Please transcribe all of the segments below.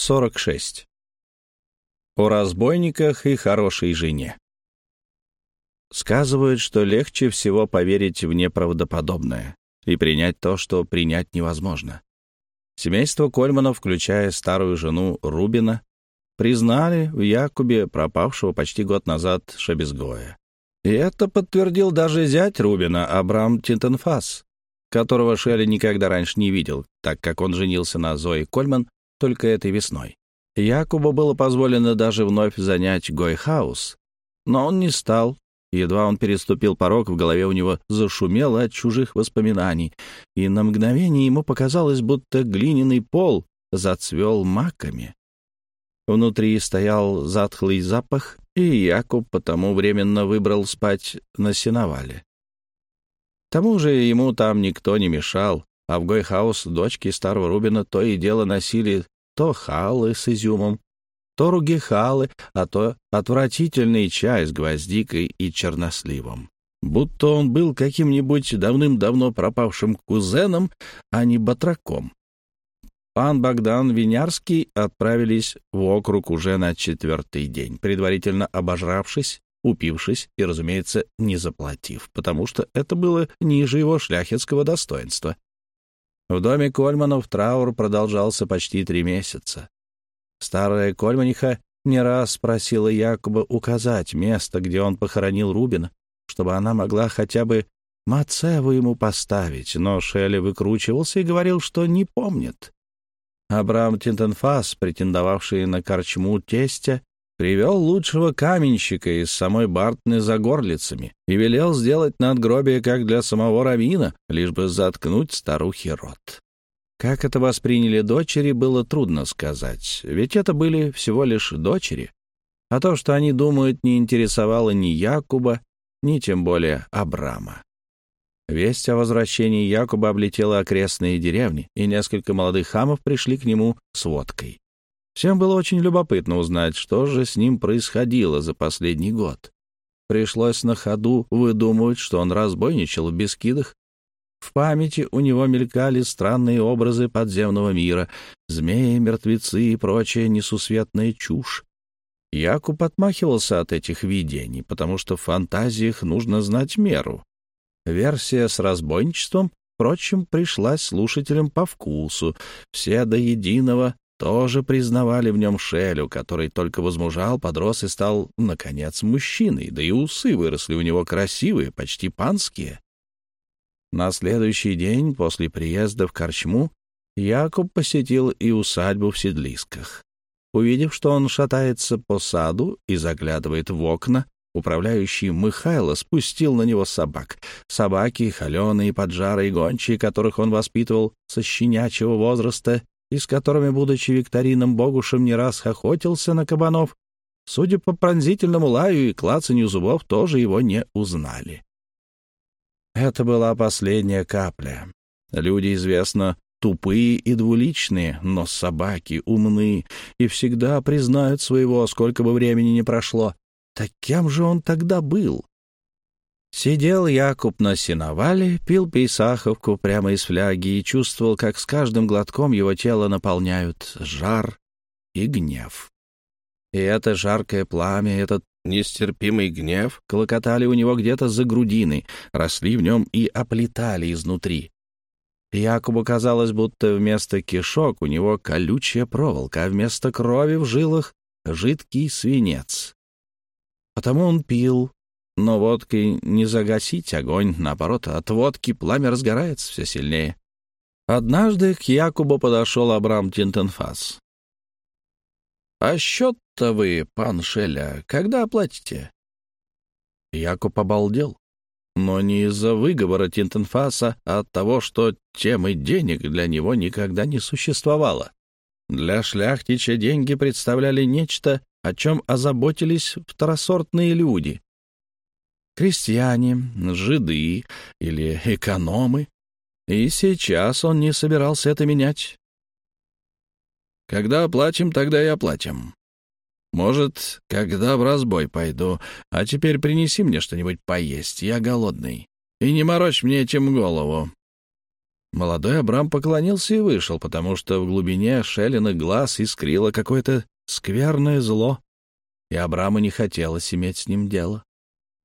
146. О разбойниках и хорошей жене. Сказывают, что легче всего поверить в неправдоподобное и принять то, что принять невозможно. Семейство Кольманов, включая старую жену Рубина, признали в Якубе пропавшего почти год назад Шабезгоя. И это подтвердил даже зять Рубина, Абрам Тинтенфас, которого Шелли никогда раньше не видел, так как он женился на Зои Кольман только этой весной. Якубу было позволено даже вновь занять Гойхаус, но он не стал. Едва он переступил порог, в голове у него зашумело от чужих воспоминаний, и на мгновение ему показалось, будто глиняный пол зацвел маками. Внутри стоял затхлый запах, и Якуб потому временно выбрал спать на сеновале. К тому же ему там никто не мешал, а в Гойхаус дочки старого Рубина то и дело носили то халы с изюмом, то ругихалы, а то отвратительный чай с гвоздикой и черносливом. Будто он был каким-нибудь давным-давно пропавшим кузеном, а не батраком. Пан Богдан Винярский отправились в округ уже на четвертый день, предварительно обожравшись, упившись и, разумеется, не заплатив, потому что это было ниже его шляхетского достоинства. В доме Кольманов траур продолжался почти три месяца. Старая Кольманиха не раз просила Якуба указать место, где он похоронил Рубина, чтобы она могла хотя бы Мацеву ему поставить, но Шелли выкручивался и говорил, что не помнит. Абрам Тинтенфас, претендовавший на корчму тестя, привел лучшего каменщика из самой Бартны за горлицами и велел сделать надгробие, как для самого Равина, лишь бы заткнуть старухи рот. Как это восприняли дочери, было трудно сказать, ведь это были всего лишь дочери. А то, что они думают, не интересовало ни Якуба, ни тем более Абрама. Весть о возвращении Якуба облетела окрестные деревни, и несколько молодых хамов пришли к нему с водкой. Всем было очень любопытно узнать, что же с ним происходило за последний год. Пришлось на ходу выдумывать, что он разбойничал в Бескидах. В памяти у него мелькали странные образы подземного мира, змеи, мертвецы и прочая несусветная чушь. Якуб отмахивался от этих видений, потому что в фантазиях нужно знать меру. Версия с разбойничеством, впрочем, пришлась слушателям по вкусу. Все до единого тоже признавали в нем Шелю, который только возмужал, подрос и стал, наконец, мужчиной, да и усы выросли у него красивые, почти панские. На следующий день после приезда в Корчму Якуб посетил и усадьбу в Седлисках. Увидев, что он шатается по саду и заглядывает в окна, управляющий Михайло спустил на него собак. Собаки, холеные, поджарые, гончие, которых он воспитывал со щенячьего возраста, и с которыми, будучи викторином Богушем, не раз охотился на кабанов, судя по пронзительному лаю и клацанью зубов, тоже его не узнали. Это была последняя капля. Люди, известно, тупые и двуличные, но собаки умны и всегда признают своего, сколько бы времени ни прошло. Так кем же он тогда был? Сидел Якуб на сеновале, пил пейсаховку прямо из фляги и чувствовал, как с каждым глотком его тело наполняют жар и гнев. И это жаркое пламя, этот нестерпимый гнев клокотали у него где-то за грудиной, росли в нем и оплетали изнутри. Якубу казалось, будто вместо кишок у него колючая проволока, а вместо крови в жилах — жидкий свинец. Потому он пил, но водкой не загасить огонь, наоборот, от водки пламя разгорается все сильнее. Однажды к Якубу подошел Абрам Тинтенфас. «А счет-то вы, пан Шеля, когда оплатите?» Якуб обалдел. Но не из-за выговора Тинтенфаса, а от того, что темы денег для него никогда не существовало. Для шляхтича деньги представляли нечто, о чем озаботились второсортные люди, крестьяне, жиды или экономы, и сейчас он не собирался это менять. Когда оплатим, тогда и оплатим. Может, когда в разбой пойду, а теперь принеси мне что-нибудь поесть, я голодный. И не морочь мне этим голову. Молодой Абрам поклонился и вышел, потому что в глубине Шеллиных глаз искрило какое-то скверное зло, и Абраму не хотелось иметь с ним дело.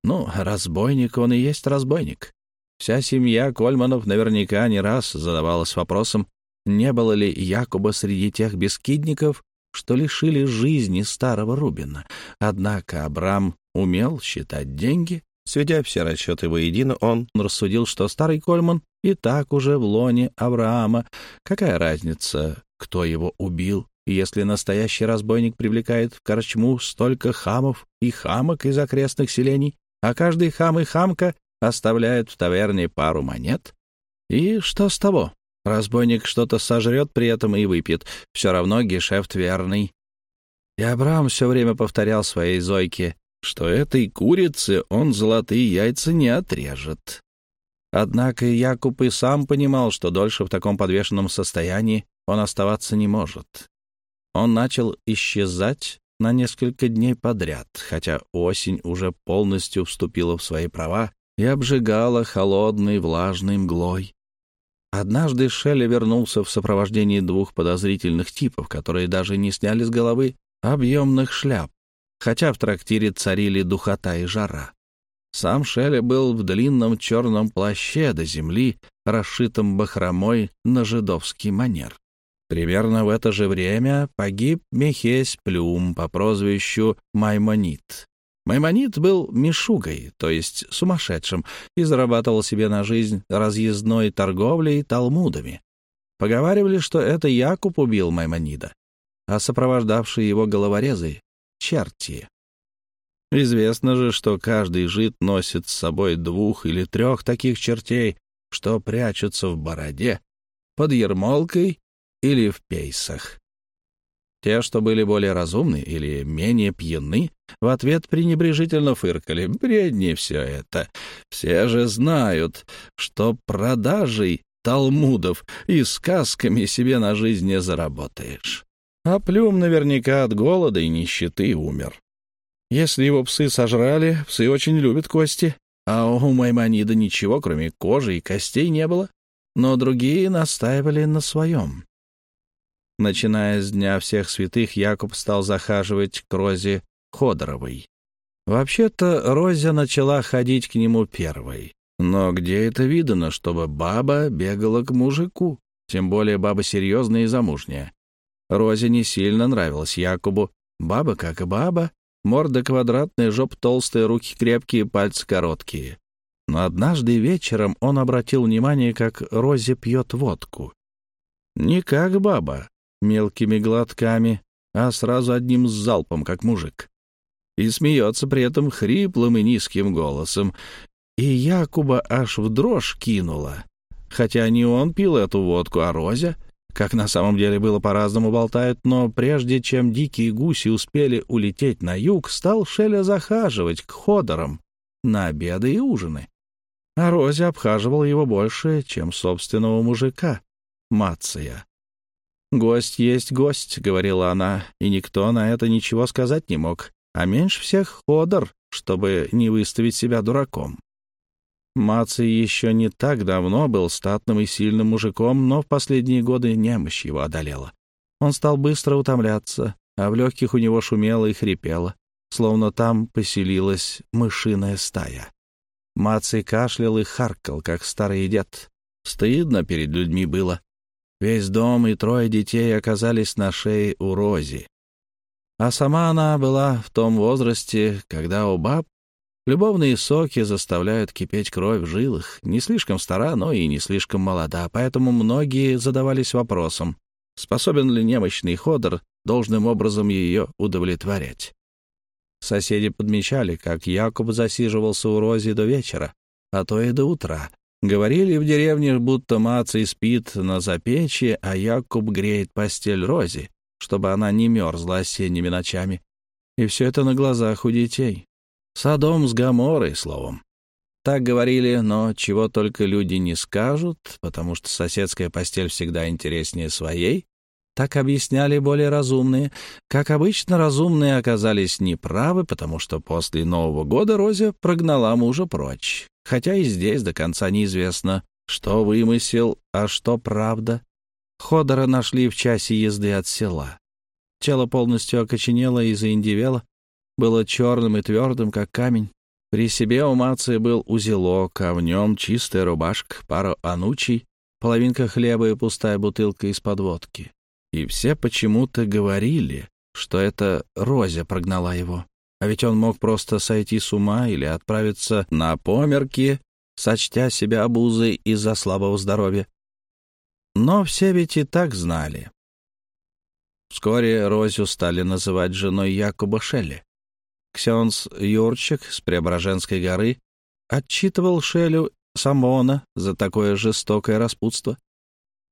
Ну, разбойник он и есть разбойник. Вся семья Кольманов наверняка не раз задавалась вопросом, не было ли Якуба среди тех бескидников, что лишили жизни старого Рубина. Однако Абрам умел считать деньги. Сведя все расчеты воедино, он рассудил, что старый Кольман и так уже в лоне Авраама. Какая разница, кто его убил, если настоящий разбойник привлекает в корчму столько хамов и хамок из окрестных селений, а каждый хам и хамка оставляет в таверне пару монет? И что с того? Разбойник что-то сожрет при этом и выпьет. Все равно гешефт верный. И Абрам все время повторял своей Зойке, что этой курице он золотые яйца не отрежет. Однако Якуб и сам понимал, что дольше в таком подвешенном состоянии он оставаться не может. Он начал исчезать на несколько дней подряд, хотя осень уже полностью вступила в свои права и обжигала холодной влажной мглой. Однажды Шелли вернулся в сопровождении двух подозрительных типов, которые даже не сняли с головы объемных шляп, хотя в трактире царили духота и жара. Сам Шелли был в длинном черном плаще до земли, расшитом бахромой на жидовский манер. Примерно в это же время погиб Мехесь Плюм по прозвищу Маймонит. Маймонит был мишугой, то есть сумасшедшим, и зарабатывал себе на жизнь разъездной торговлей талмудами. Поговаривали, что это Якуб убил Маймонида, а сопровождавшие его головорезы — черти. Известно же, что каждый жид носит с собой двух или трех таких чертей, что прячутся в бороде, под ермолкой или в пейсах. Те, что были более разумны или менее пьяны, в ответ пренебрежительно фыркали. Бредни все это. Все же знают, что продажей талмудов и сказками себе на жизнь не заработаешь. А Плюм наверняка от голода и нищеты умер. Если его псы сожрали, псы очень любят кости, а у Маймонида ничего, кроме кожи и костей, не было. Но другие настаивали на своем. Начиная с Дня всех святых, Якуб стал захаживать к Розе Ходоровой. Вообще-то Розя начала ходить к нему первой. Но где это видано, чтобы баба бегала к мужику? Тем более баба серьезная и замужняя. Розе не сильно нравилась Якубу. Баба как баба. Морда квадратная, жоп толстая, руки крепкие, пальцы короткие. Но однажды вечером он обратил внимание, как Розе пьет водку. Не как баба, мелкими глотками, а сразу одним залпом, как мужик. И смеется при этом хриплым и низким голосом. И Якуба аж в дрожь кинула. Хотя не он пил эту водку, а Розя, как на самом деле было по-разному болтают, но прежде чем дикие гуси успели улететь на юг, стал Шеля захаживать к ходорам на обеды и ужины. А Розе обхаживал его больше, чем собственного мужика, Мация. «Гость есть гость», — говорила она, и никто на это ничего сказать не мог, а меньше всех Ходор, чтобы не выставить себя дураком. Маций еще не так давно был статным и сильным мужиком, но в последние годы немощь его одолела. Он стал быстро утомляться, а в легких у него шумело и хрипело, словно там поселилась мышиная стая. Маций кашлял и харкал, как старый дед. Стыдно перед людьми было. Весь дом и трое детей оказались на шее у Рози. А сама она была в том возрасте, когда у баб любовные соки заставляют кипеть кровь в жилах. Не слишком стара, но и не слишком молода, поэтому многие задавались вопросом, способен ли немощный ходор должным образом ее удовлетворять. Соседи подмечали, как Якуб засиживался у Рози до вечера, а то и до утра, Говорили в деревне, будто Маций спит на запечье, а Якуб греет постель Рози, чтобы она не мерзла осенними ночами. И все это на глазах у детей. Садом с Гаморой, словом. Так говорили, но чего только люди не скажут, потому что соседская постель всегда интереснее своей. Так объясняли более разумные. Как обычно, разумные оказались неправы, потому что после Нового года Розя прогнала мужа прочь хотя и здесь до конца неизвестно, Что вымысел, а что правда? Ходора нашли в часе езды от села. Тело полностью окоченело и заиндевело, было черным и твердым, как камень. При себе у Мации был узелок, а в нем чистая рубашка, пара анучей, половинка хлеба и пустая бутылка из-под водки. И все почему-то говорили, что это Розя прогнала его. А ведь он мог просто сойти с ума или отправиться на померки, сочтя себя обузой из-за слабого здоровья. Но все ведь и так знали. Вскоре Розю стали называть женой Якуба Шелли. Ксенс Юрчик с Преображенской горы отчитывал Шелю Самона за такое жестокое распутство.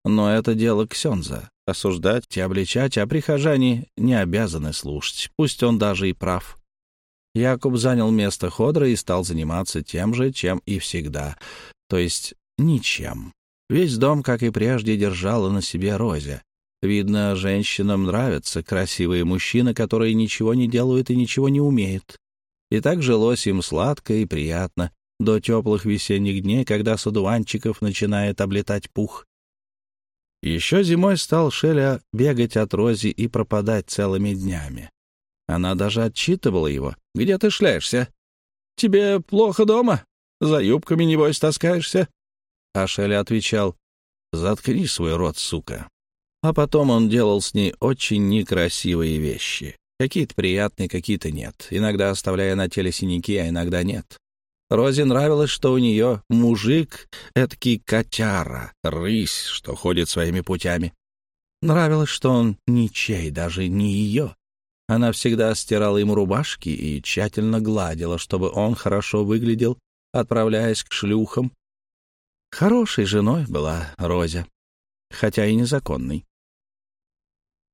Но это дело Ксенза — осуждать и обличать, а прихожане не обязаны слушать, пусть он даже и прав. Якуб занял место Ходра и стал заниматься тем же, чем и всегда, то есть ничем. Весь дом, как и прежде, держала на себе Розя. Видно, женщинам нравятся красивые мужчины, которые ничего не делают и ничего не умеют. И так жилось им сладко и приятно до теплых весенних дней, когда с одуванчиков начинает облетать пух. Еще зимой стал Шеля бегать от Рози и пропадать целыми днями. Она даже отчитывала его. «Где ты шляешься? Тебе плохо дома? За юбками, небось, таскаешься?» А Шеля отвечал, «Заткни свой рот, сука». А потом он делал с ней очень некрасивые вещи. Какие-то приятные, какие-то нет, иногда оставляя на теле синяки, а иногда нет. Розе нравилось, что у нее мужик — эдакий котяра, рысь, что ходит своими путями. Нравилось, что он ничей, даже не ее. Она всегда стирала ему рубашки и тщательно гладила, чтобы он хорошо выглядел, отправляясь к шлюхам. Хорошей женой была Розя, хотя и незаконной.